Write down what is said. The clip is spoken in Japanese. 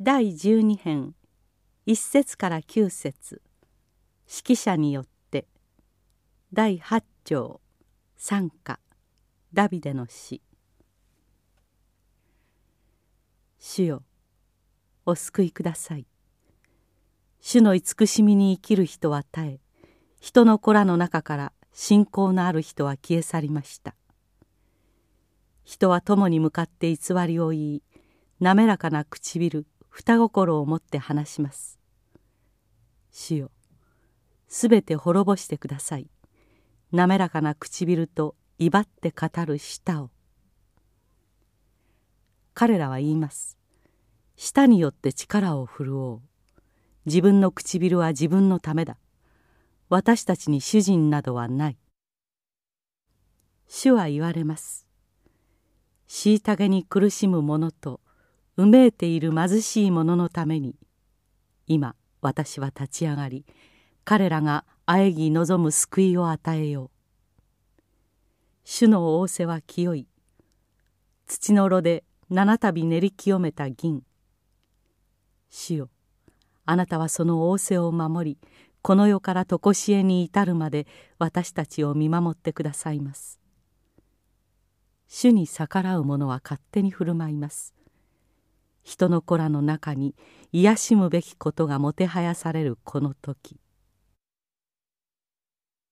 第12編1節から9節。指揮者によって。第8章賛歌ダビデの詩主よお救いください。主の慈しみに生きる人は絶え人の子らの中から信仰のある人は消え去りました。人は友に向かって偽りを言い滑らかな唇双心を持って話します。主よすべて滅ぼしてください。滑らかな唇と威張って語る舌を。彼らは言います。舌によって力を振るおう。自分の唇は自分のためだ。私たちに主人などはない。主は言われます。虐げに苦しむ者とうめいている貧しい者のために今私は立ち上がり彼らが喘ぎ望む救いを与えよう。主の仰せは清い。土の炉で七度練り清めた銀。主よあなたはその仰せを守りこの世から常しえに至るまで私たちを見守ってくださいます。主に逆らう者は勝手に振る舞います。人の子らの中に癒しむべきことがもてはやされるこの時。